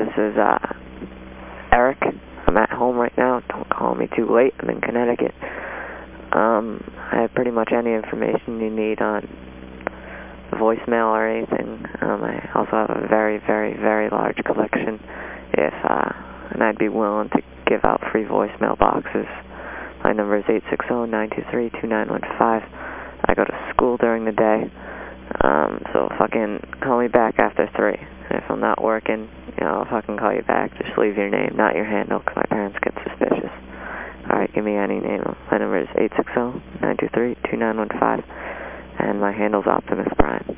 Hi, this is uh, Eric. I'm at home right now. Don't call me too late. I'm in Connecticut. Um, I have pretty much any information you need on voicemail or anything. Um, I also have a very, very, very large collection if, uh, and I'd be willing to give out free voicemail boxes. My number is 860-923-2915. I go to school during the day, um, so fucking call me back after 3. And if I'm not working, know, I'll fucking call you back. Just leave your name, not your handle, because my parents get suspicious. Alright, give me any name. My number is 860-923-2915, and my handle's Optimus Prime.